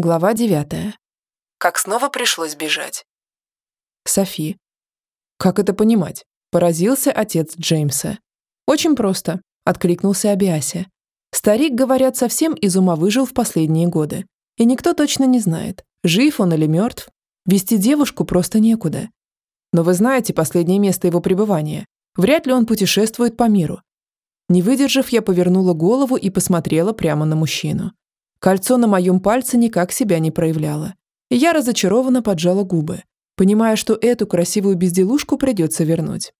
Глава девятая. Как снова пришлось бежать. Софи. Как это понимать? Поразился отец Джеймса. Очень просто, откликнулся Абиаси. Старик, говорят, совсем из ума выжил в последние годы. И никто точно не знает, жив он или мертв. Вести девушку просто некуда. Но вы знаете последнее место его пребывания. Вряд ли он путешествует по миру. Не выдержав, я повернула голову и посмотрела прямо на мужчину. Кольцо на моем пальце никак себя не проявляло. Я разочарованно поджала губы, понимая, что эту красивую безделушку придется вернуть.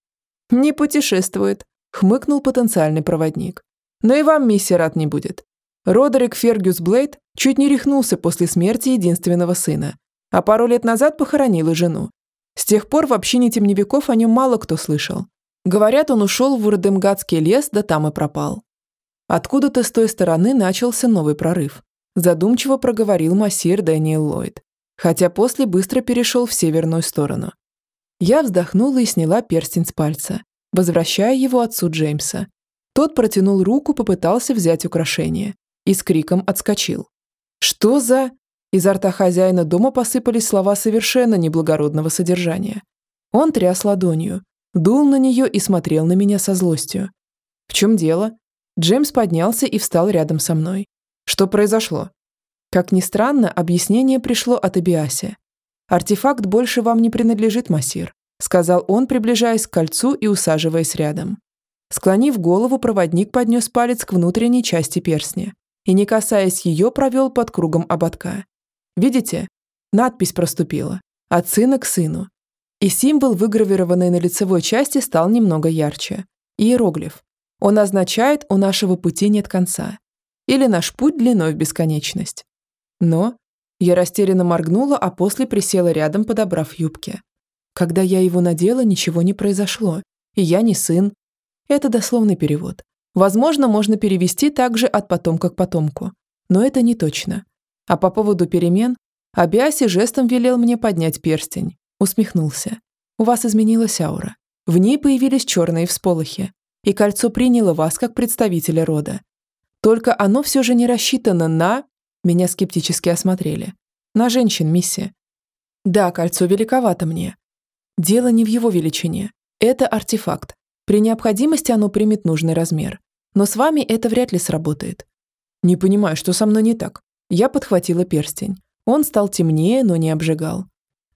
«Не путешествует», — хмыкнул потенциальный проводник. «Но и вам миссия рад не будет. Родерик Фергюс Блейд чуть не рехнулся после смерти единственного сына, а пару лет назад похоронил и жену. С тех пор в общине темневиков о нем мало кто слышал. Говорят, он ушел в Урдемгадский лес, да там и пропал. Откуда-то с той стороны начался новый прорыв задумчиво проговорил массир Дэниел Ллойд, хотя после быстро перешел в северную сторону. Я вздохнула и сняла перстень с пальца, возвращая его отцу Джеймса. Тот протянул руку, попытался взять украшение и с криком отскочил. «Что за...» Изо рта хозяина дома посыпались слова совершенно неблагородного содержания. Он тряс ладонью, дул на нее и смотрел на меня со злостью. «В чем дело?» Джеймс поднялся и встал рядом со мной. Что произошло? Как ни странно, объяснение пришло от Абиаси. Артефакт больше вам не принадлежит, Масир, сказал он, приближаясь к кольцу и усаживаясь рядом. Склонив голову, проводник поднес палец к внутренней части перстня и, не касаясь ее, провел под кругом ободка. Видите? Надпись проступила. От сына к сыну. И символ, выгравированный на лицевой части, стал немного ярче. Иероглиф. Он означает «у нашего пути нет конца» или наш путь длиной в бесконечность. Но я растерянно моргнула, а после присела рядом, подобрав юбки. Когда я его надела, ничего не произошло, и я не сын. Это дословный перевод. Возможно, можно перевести также от потомка к потомку, но это не точно. А по поводу перемен, Абиаси жестом велел мне поднять перстень, усмехнулся. У вас изменилась аура. В ней появились черные всполохи, и кольцо приняло вас как представителя рода. Только оно все же не рассчитано на... Меня скептически осмотрели. На женщин миссия. Да, кольцо великовато мне. Дело не в его величине. Это артефакт. При необходимости оно примет нужный размер. Но с вами это вряд ли сработает. Не понимаю, что со мной не так. Я подхватила перстень. Он стал темнее, но не обжигал.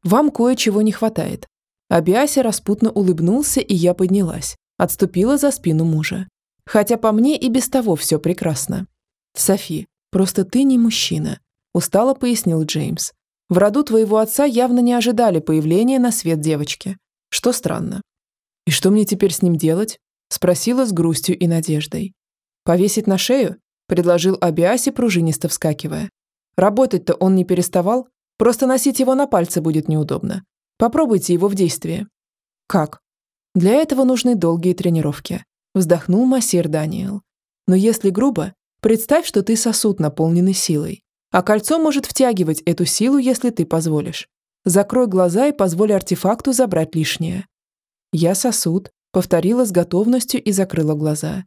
Вам кое-чего не хватает. Абиаси распутно улыбнулся, и я поднялась. Отступила за спину мужа. Хотя по мне и без того все прекрасно. Софи, просто ты не мужчина, устало пояснил Джеймс. В роду твоего отца явно не ожидали появления на свет девочки. Что странно. И что мне теперь с ним делать? Спросила с грустью и надеждой. Повесить на шею? Предложил Абиаси, пружинисто вскакивая. Работать-то он не переставал, просто носить его на пальце будет неудобно. Попробуйте его в действии. Как? Для этого нужны долгие тренировки. Вздохнул массир Даниэл. Но если грубо, представь, что ты сосуд, наполненный силой. А кольцо может втягивать эту силу, если ты позволишь. Закрой глаза и позволь артефакту забрать лишнее. Я сосуд, повторила с готовностью и закрыла глаза.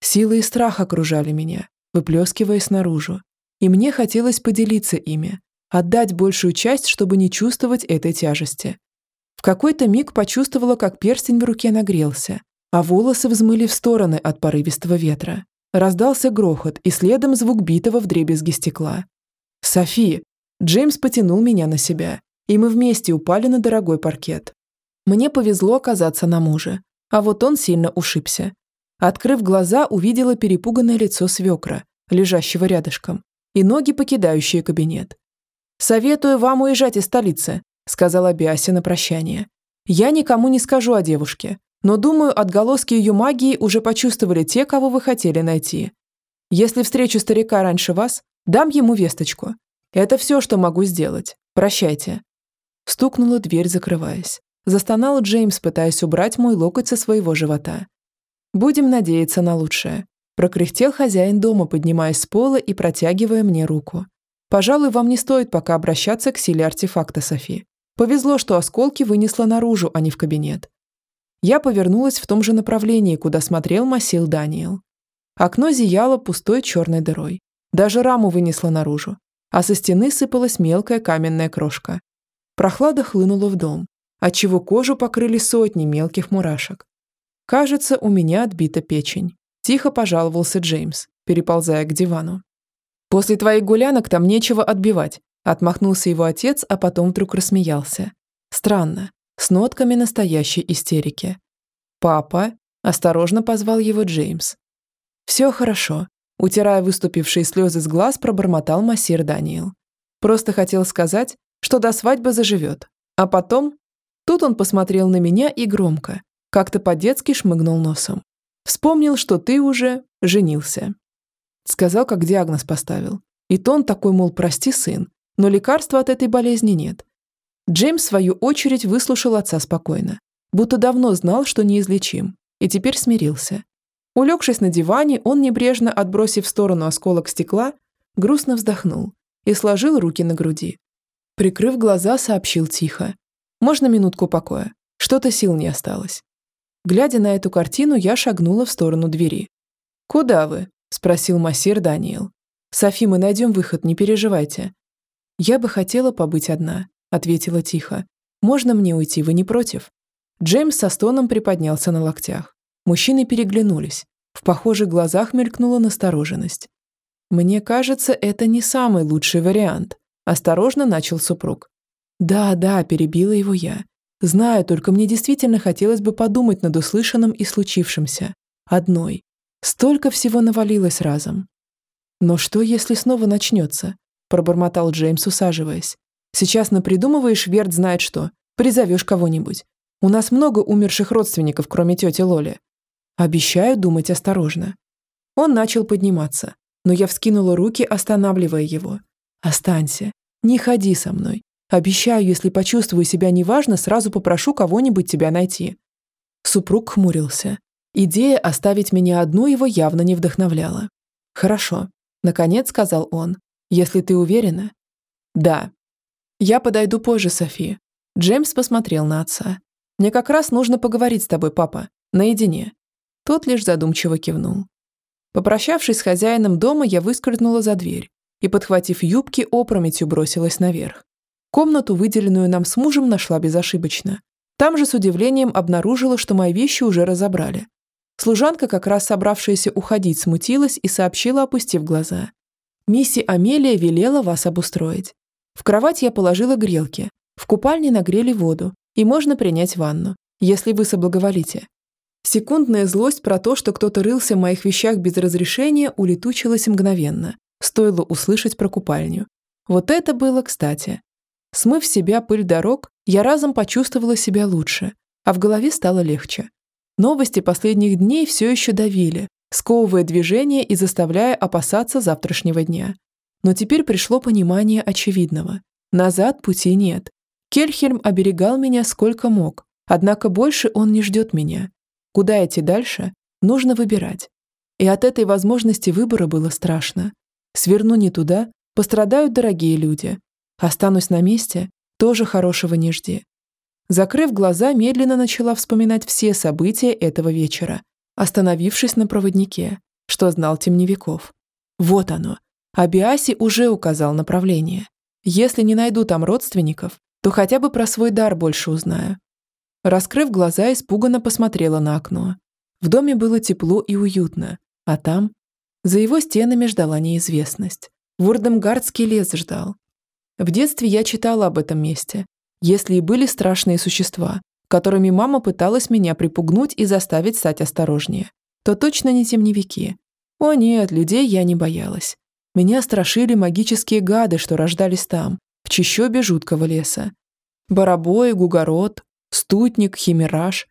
Сила и страх окружали меня, выплескиваясь наружу. И мне хотелось поделиться ими, отдать большую часть, чтобы не чувствовать этой тяжести. В какой-то миг почувствовала, как перстень в руке нагрелся, а волосы взмыли в стороны от порывистого ветра. Раздался грохот и следом звук битого в дребезги стекла. «Софи!» Джеймс потянул меня на себя, и мы вместе упали на дорогой паркет. Мне повезло оказаться на муже, а вот он сильно ушибся. Открыв глаза, увидела перепуганное лицо свекра, лежащего рядышком, и ноги, покидающие кабинет. «Советую вам уезжать из столицы», — сказала Биаси на прощание. «Я никому не скажу о девушке, но, думаю, отголоски ее магии уже почувствовали те, кого вы хотели найти. Если встречу старика раньше вас, дам ему весточку. Это все, что могу сделать. Прощайте». Стукнула дверь, закрываясь. Застонал Джеймс, пытаясь убрать мой локоть со своего живота. «Будем надеяться на лучшее», – прокряхтел хозяин дома, поднимаясь с пола и протягивая мне руку. «Пожалуй, вам не стоит пока обращаться к силе артефакта, Софи. Повезло, что осколки вынесла наружу, а не в кабинет. Я повернулась в том же направлении, куда смотрел Масил Даниэл. Окно зияло пустой черной дырой. Даже раму вынесло наружу. а со стены сыпалась мелкая каменная крошка. Прохлада хлынула в дом, отчего кожу покрыли сотни мелких мурашек. «Кажется, у меня отбита печень», – тихо пожаловался Джеймс, переползая к дивану. «После твоих гулянок там нечего отбивать», – отмахнулся его отец, а потом вдруг рассмеялся. Странно, с нотками настоящей истерики. «Папа», – осторожно позвал его Джеймс. «Все хорошо», Утирая выступившие слезы с глаз, пробормотал массир Даниил. Просто хотел сказать, что до свадьбы заживет. А потом... Тут он посмотрел на меня и громко, как-то по-детски шмыгнул носом. Вспомнил, что ты уже женился. Сказал, как диагноз поставил. И тон такой, мол, прости, сын, но лекарства от этой болезни нет. Джеймс, в свою очередь, выслушал отца спокойно, будто давно знал, что неизлечим, и теперь смирился. Улегшись на диване, он, небрежно отбросив в сторону осколок стекла, грустно вздохнул и сложил руки на груди. Прикрыв глаза, сообщил тихо. «Можно минутку покоя? Что-то сил не осталось». Глядя на эту картину, я шагнула в сторону двери. «Куда вы?» – спросил массир Даниэл. «Софи, мы найдем выход, не переживайте». «Я бы хотела побыть одна», – ответила тихо. «Можно мне уйти, вы не против?» Джеймс со стоном приподнялся на локтях. Мужчины переглянулись. В похожих глазах мелькнула настороженность. «Мне кажется, это не самый лучший вариант», – осторожно начал супруг. «Да, да», – перебила его я. «Знаю, только мне действительно хотелось бы подумать над услышанным и случившимся. Одной. Столько всего навалилось разом». «Но что, если снова начнется?» – пробормотал Джеймс, усаживаясь. «Сейчас напридумываешь, Верт знает что. Призовешь кого-нибудь. У нас много умерших родственников, кроме тети Лоли. Обещаю думать осторожно. Он начал подниматься, но я вскинула руки, останавливая его. «Останься. Не ходи со мной. Обещаю, если почувствую себя неважно, сразу попрошу кого-нибудь тебя найти». Супруг хмурился. Идея оставить меня одну его явно не вдохновляла. «Хорошо», — наконец сказал он. «Если ты уверена?» «Да». «Я подойду позже, Софи». Джеймс посмотрел на отца. «Мне как раз нужно поговорить с тобой, папа. Наедине. Тот лишь задумчиво кивнул. Попрощавшись с хозяином дома, я выскользнула за дверь и, подхватив юбки, опрометью бросилась наверх. Комнату, выделенную нам с мужем, нашла безошибочно. Там же с удивлением обнаружила, что мои вещи уже разобрали. Служанка, как раз собравшаяся уходить, смутилась и сообщила, опустив глаза. «Мисси Амелия велела вас обустроить. В кровать я положила грелки, в купальне нагрели воду, и можно принять ванну, если вы соблаговолите. Секундная злость про то, что кто-то рылся в моих вещах без разрешения, улетучилась мгновенно. Стоило услышать про купальню. Вот это было кстати. Смыв себя пыль дорог, я разом почувствовала себя лучше, а в голове стало легче. Новости последних дней все еще давили, сковывая движение и заставляя опасаться завтрашнего дня. Но теперь пришло понимание очевидного. Назад пути нет. Кельхельм оберегал меня сколько мог, однако больше он не ждет меня. Куда идти дальше, нужно выбирать. И от этой возможности выбора было страшно. Сверну не туда, пострадают дорогие люди. Останусь на месте, тоже хорошего не жди. Закрыв глаза, медленно начала вспоминать все события этого вечера, остановившись на проводнике, что знал темневиков. Вот оно. Абиаси уже указал направление. Если не найду там родственников, то хотя бы про свой дар больше узнаю. Раскрыв глаза, испуганно посмотрела на окно. В доме было тепло и уютно, а там... За его стенами ждала неизвестность. Вурдемгардский лес ждал. В детстве я читала об этом месте. Если и были страшные существа, которыми мама пыталась меня припугнуть и заставить стать осторожнее, то точно не темневики. О нет, людей я не боялась. Меня страшили магические гады, что рождались там, в чащобе жуткого леса. Барабой, Гугород, стутник, химераж.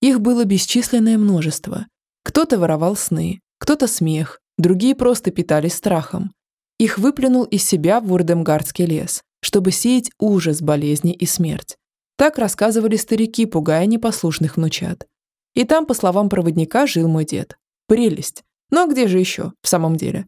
Их было бесчисленное множество. Кто-то воровал сны, кто-то смех, другие просто питались страхом. Их выплюнул из себя в Урдемгардский лес, чтобы сеять ужас, болезни и смерть. Так рассказывали старики, пугая непослушных внучат. И там, по словам проводника, жил мой дед. Прелесть. Но где же еще, в самом деле?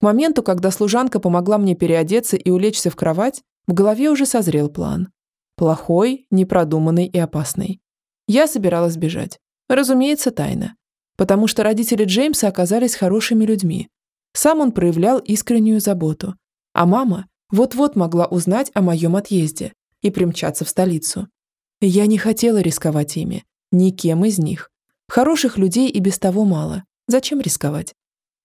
К моменту, когда служанка помогла мне переодеться и улечься в кровать, в голове уже созрел план. Плохой, непродуманный и опасный. Я собиралась бежать. Разумеется, тайно. Потому что родители Джеймса оказались хорошими людьми. Сам он проявлял искреннюю заботу. А мама Вот-вот могла узнать о моем отъезде и примчаться в столицу. Я не хотела рисковать ими, никем из них. Хороших людей и без того мало. Зачем рисковать?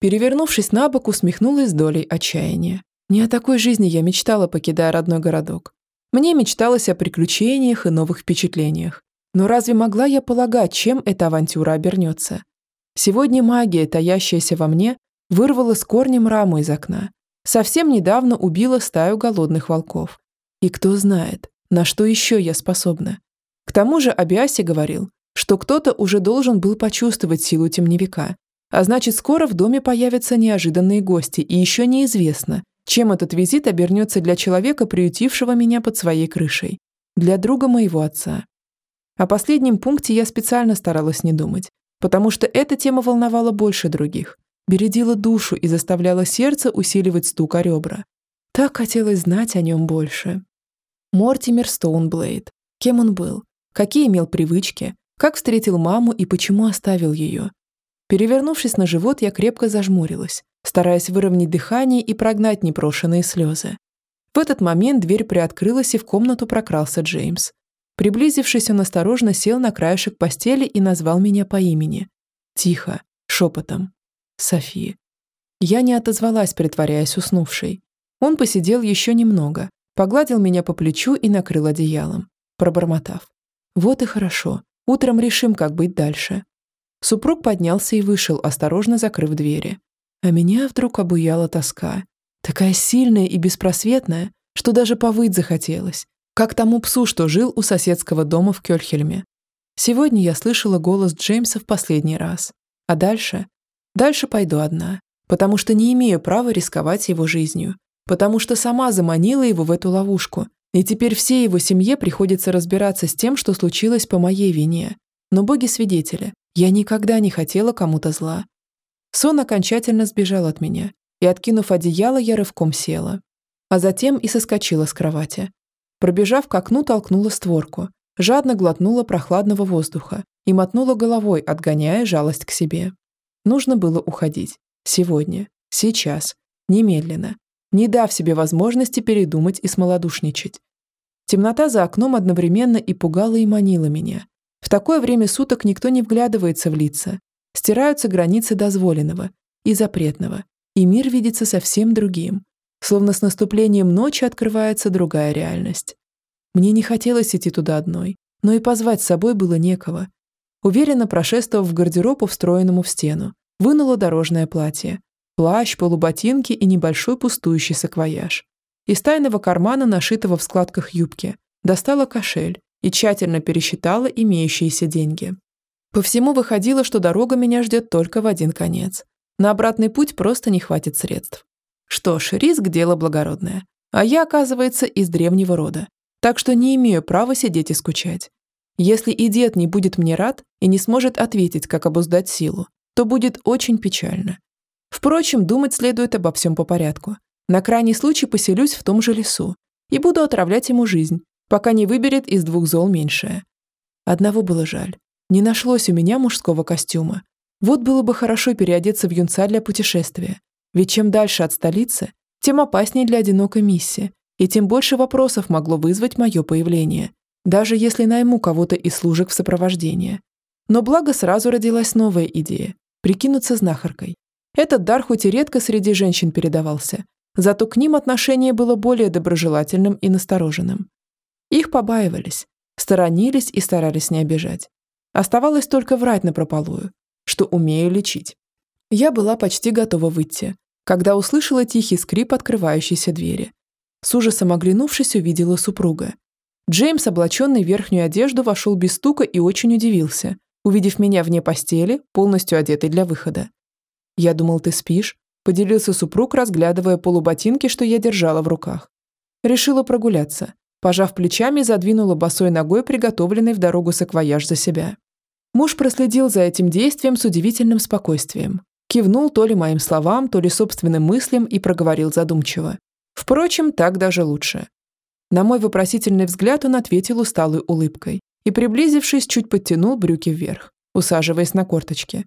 Перевернувшись на бок, усмехнулась долей отчаяния. Не о такой жизни я мечтала, покидая родной городок. Мне мечталось о приключениях и новых впечатлениях. Но разве могла я полагать, чем эта авантюра обернется? Сегодня магия, таящаяся во мне, вырвала с корнем раму из окна. Совсем недавно убила стаю голодных волков. И кто знает, на что еще я способна. К тому же Абиаси говорил, что кто-то уже должен был почувствовать силу темневика. А значит, скоро в доме появятся неожиданные гости, и еще неизвестно, чем этот визит обернется для человека, приютившего меня под своей крышей. Для друга моего отца. О последнем пункте я специально старалась не думать, потому что эта тема волновала больше других, бередила душу и заставляла сердце усиливать стук о ребра. Так хотелось знать о нем больше. Мортимер Стоунблейд. Кем он был? Какие имел привычки? Как встретил маму и почему оставил ее? Перевернувшись на живот, я крепко зажмурилась, стараясь выровнять дыхание и прогнать непрошенные слезы. В этот момент дверь приоткрылась, и в комнату прокрался Джеймс. Приблизившись, он осторожно сел на краешек постели и назвал меня по имени. Тихо, шепотом. Софи. Я не отозвалась, притворяясь уснувшей. Он посидел еще немного, погладил меня по плечу и накрыл одеялом, пробормотав. Вот и хорошо. Утром решим, как быть дальше. Супруг поднялся и вышел, осторожно закрыв двери. А меня вдруг обуяла тоска. Такая сильная и беспросветная, что даже повыть захотелось, как тому псу, что жил у соседского дома в Кёльхельме. Сегодня я слышала голос Джеймса в последний раз. А дальше? Дальше пойду одна, потому что не имею права рисковать его жизнью, потому что сама заманила его в эту ловушку, и теперь всей его семье приходится разбираться с тем, что случилось по моей вине. Но боги свидетели, я никогда не хотела кому-то зла. Сон окончательно сбежал от меня, и, откинув одеяло, я рывком села. А затем и соскочила с кровати. Пробежав к окну, толкнула створку, жадно глотнула прохладного воздуха и мотнула головой, отгоняя жалость к себе. Нужно было уходить. Сегодня. Сейчас. Немедленно. Не дав себе возможности передумать и смолодушничать. Темнота за окном одновременно и пугала, и манила меня. В такое время суток никто не вглядывается в лица. Стираются границы дозволенного и запретного, и мир видится совсем другим, Словно с наступлением ночи открывается другая реальность. Мне не хотелось идти туда одной, но и позвать с собой было некого. Уверенно прошествовав в гардероб, встроенному в стену, вынула дорожное платье, плащ, полуботинки и небольшой пустующий саквояж. Из тайного кармана, нашитого в складках юбки, достала кошель и тщательно пересчитала имеющиеся деньги. По всему выходило, что дорога меня ждет только в один конец. На обратный путь просто не хватит средств. Что ж, риск – дело благородное. А я, оказывается, из древнего рода. Так что не имею права сидеть и скучать. Если и дед не будет мне рад и не сможет ответить, как обуздать силу, то будет очень печально. Впрочем, думать следует обо всем по порядку. На крайний случай поселюсь в том же лесу и буду отравлять ему жизнь, пока не выберет из двух зол меньшее. Одного было жаль. Не нашлось у меня мужского костюма. Вот было бы хорошо переодеться в юнца для путешествия, ведь чем дальше от столицы, тем опаснее для одинокой миссии, и тем больше вопросов могло вызвать мое появление, даже если найму кого-то из служек в сопровождение. Но благо сразу родилась новая идея – прикинуться знахаркой. Этот дар хоть и редко среди женщин передавался, зато к ним отношение было более доброжелательным и настороженным. Их побаивались, сторонились и старались не обижать. Оставалось только врать напропалую, что умею лечить. Я была почти готова выйти, когда услышала тихий скрип открывающейся двери. С ужасом оглянувшись, увидела супруга. Джеймс, облаченный в верхнюю одежду, вошел без стука и очень удивился, увидев меня вне постели, полностью одетой для выхода. «Я думал, ты спишь», – поделился супруг, разглядывая полуботинки, что я держала в руках. Решила прогуляться. Пожав плечами, задвинула босой ногой приготовленный в дорогу саквояж за себя. Муж проследил за этим действием с удивительным спокойствием. Кивнул то ли моим словам, то ли собственным мыслям и проговорил задумчиво. Впрочем, так даже лучше. На мой вопросительный взгляд он ответил усталой улыбкой и, приблизившись, чуть подтянул брюки вверх, усаживаясь на корточки.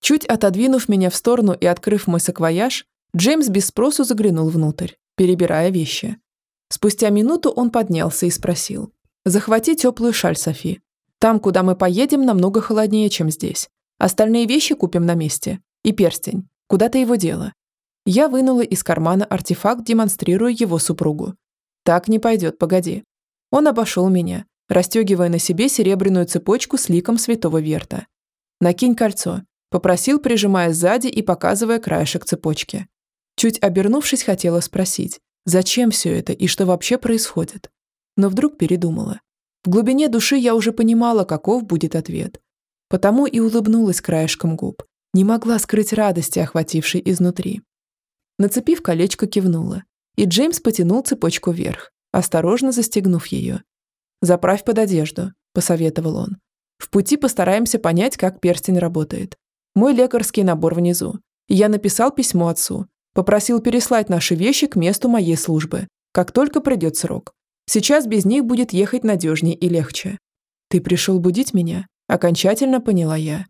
Чуть отодвинув меня в сторону и открыв мой саквояж, Джеймс без спросу заглянул внутрь, перебирая вещи. Спустя минуту он поднялся и спросил. «Захвати теплую шаль, Софи. Там, куда мы поедем, намного холоднее, чем здесь. Остальные вещи купим на месте. И перстень. Куда ты его дела?» Я вынула из кармана артефакт, демонстрируя его супругу. «Так не пойдет, погоди». Он обошел меня, расстегивая на себе серебряную цепочку с ликом святого Верта. «Накинь кольцо», – попросил, прижимая сзади и показывая краешек цепочки. Чуть обернувшись, хотела спросить, зачем все это и что вообще происходит. Но вдруг передумала. В глубине души я уже понимала, каков будет ответ. Потому и улыбнулась краешком губ. Не могла скрыть радости, охватившей изнутри. Нацепив колечко, кивнула. И Джеймс потянул цепочку вверх, осторожно застегнув ее. «Заправь под одежду», – посоветовал он. «В пути постараемся понять, как перстень работает. Мой лекарский набор внизу. Я написал письмо отцу, Попросил переслать наши вещи к месту моей службы, как только придет срок. Сейчас без них будет ехать надежнее и легче. Ты пришел будить меня? Окончательно поняла я.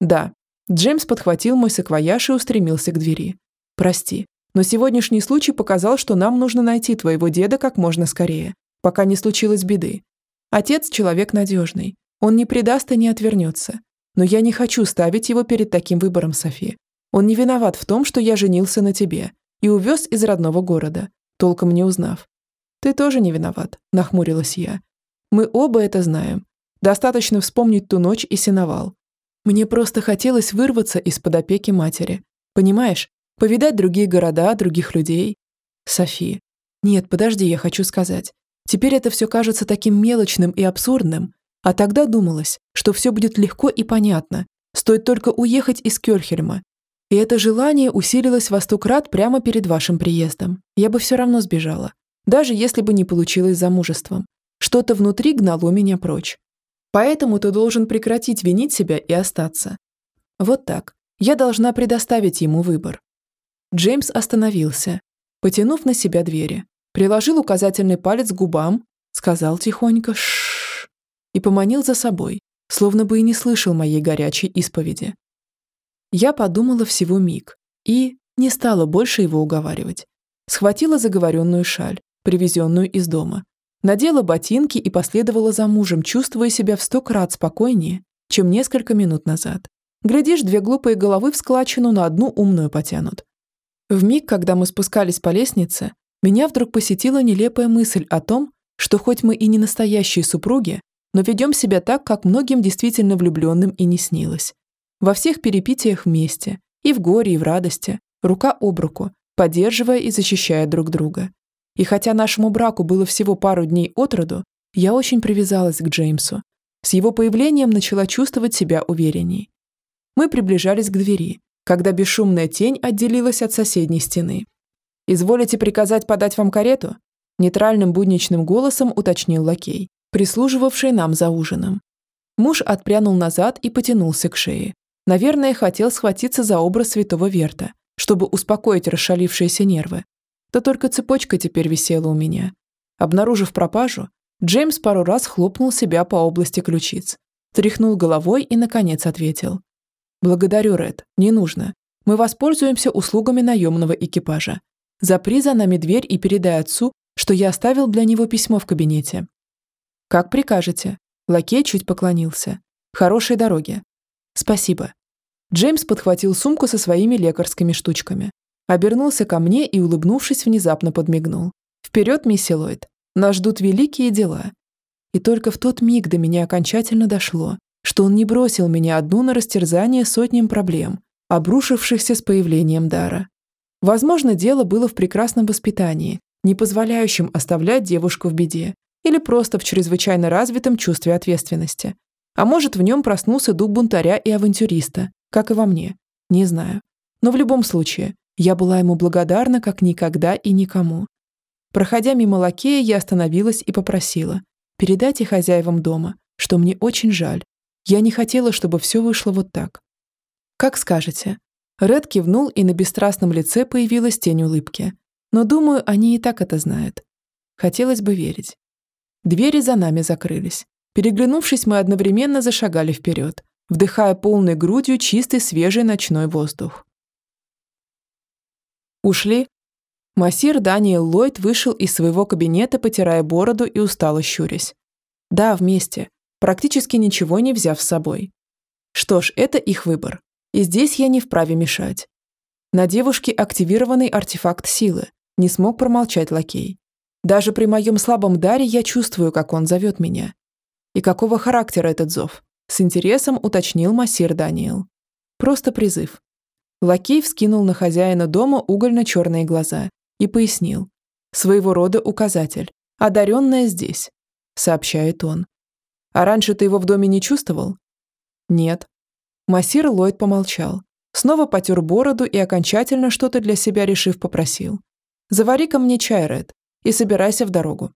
Да. Джеймс подхватил мой саквояж и устремился к двери. Прости, но сегодняшний случай показал, что нам нужно найти твоего деда как можно скорее, пока не случилось беды. Отец – человек надежный. Он не предаст и не отвернется. Но я не хочу ставить его перед таким выбором, Софи. Он не виноват в том, что я женился на тебе и увез из родного города, толком не узнав. Ты тоже не виноват, нахмурилась я. Мы оба это знаем. Достаточно вспомнить ту ночь и сеновал. Мне просто хотелось вырваться из-под опеки матери. Понимаешь? Повидать другие города, других людей. Софи. Нет, подожди, я хочу сказать. Теперь это все кажется таким мелочным и абсурдным. А тогда думалось, что все будет легко и понятно. Стоит только уехать из Кёльхельма и это желание усилилось во сто крат прямо перед вашим приездом. Я бы все равно сбежала. Даже если бы не получилось замужеством. Что-то внутри гнало меня прочь. Поэтому ты должен прекратить винить себя и остаться. Вот так. Я должна предоставить ему выбор. Джеймс остановился, потянув на себя двери. Приложил указательный палец к губам, сказал тихонько «шшш» и поманил за собой, словно бы и не слышал моей горячей исповеди. Я подумала всего миг и не стала больше его уговаривать. Схватила заговоренную шаль, привезенную из дома, надела ботинки и последовала за мужем, чувствуя себя в сто крат спокойнее, чем несколько минут назад. Глядишь, две глупые головы в складчину на одну умную потянут. В миг, когда мы спускались по лестнице, меня вдруг посетила нелепая мысль о том, что хоть мы и не настоящие супруги, но ведем себя так, как многим действительно влюбленным и не снилось. Во всех перипетиях вместе, и в горе, и в радости, рука об руку, поддерживая и защищая друг друга. И хотя нашему браку было всего пару дней от роду, я очень привязалась к Джеймсу. С его появлением начала чувствовать себя уверенней. Мы приближались к двери, когда бесшумная тень отделилась от соседней стены. «Изволите приказать подать вам карету?» Нейтральным будничным голосом уточнил лакей, прислуживавший нам за ужином. Муж отпрянул назад и потянулся к шее, Наверное, хотел схватиться за образ святого Верта, чтобы успокоить расшалившиеся нервы. Да только цепочка теперь висела у меня. Обнаружив пропажу, Джеймс пару раз хлопнул себя по области ключиц, тряхнул головой и, наконец, ответил. «Благодарю, Ред, не нужно. Мы воспользуемся услугами наемного экипажа. Запри за нами дверь и передай отцу, что я оставил для него письмо в кабинете». «Как прикажете». Лакей чуть поклонился. «Хорошей дороги». «Спасибо». Джеймс подхватил сумку со своими лекарскими штучками. Обернулся ко мне и, улыбнувшись, внезапно подмигнул. «Вперед, мисси Ллойд! Нас ждут великие дела!» И только в тот миг до меня окончательно дошло, что он не бросил меня одну на растерзание сотням проблем, обрушившихся с появлением дара. Возможно, дело было в прекрасном воспитании, не позволяющем оставлять девушку в беде, или просто в чрезвычайно развитом чувстве ответственности. А может, в нем проснулся дух бунтаря и авантюриста, как и во мне. Не знаю. Но в любом случае, я была ему благодарна как никогда и никому. Проходя мимо лакея, я остановилась и попросила. Передайте хозяевам дома, что мне очень жаль. Я не хотела, чтобы все вышло вот так. Как скажете. Ред кивнул, и на бесстрастном лице появилась тень улыбки. Но, думаю, они и так это знают. Хотелось бы верить. Двери за нами закрылись. Переглянувшись, мы одновременно зашагали вперед, вдыхая полной грудью чистый свежий ночной воздух. Ушли? Массир Даниэл Ллойд вышел из своего кабинета, потирая бороду и устало щурясь. Да, вместе, практически ничего не взяв с собой. Что ж, это их выбор. И здесь я не вправе мешать. На девушке активированный артефакт силы. Не смог промолчать лакей. Даже при моем слабом даре я чувствую, как он зовет меня. И какого характера этот зов? С интересом уточнил массир Даниэл. Просто призыв. Лакей вскинул на хозяина дома угольно-черные глаза и пояснил. «Своего рода указатель. Одаренная здесь», — сообщает он. «А раньше ты его в доме не чувствовал?» «Нет». Массир Ллойд помолчал. Снова потер бороду и окончательно что-то для себя решив попросил. «Завари-ка мне чай, Ред, и собирайся в дорогу».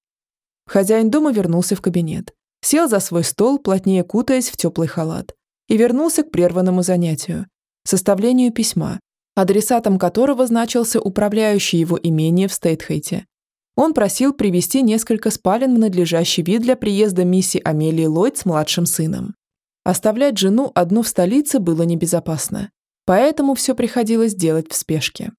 Хозяин дома вернулся в кабинет. Сел за свой стол, плотнее кутаясь в теплый халат, и вернулся к прерванному занятию – составлению письма, адресатом которого значился управляющий его имение в Стейтхейте. Он просил привести несколько спален в надлежащий вид для приезда мисси Амелии Ллойд с младшим сыном. Оставлять жену одну в столице было небезопасно, поэтому все приходилось делать в спешке.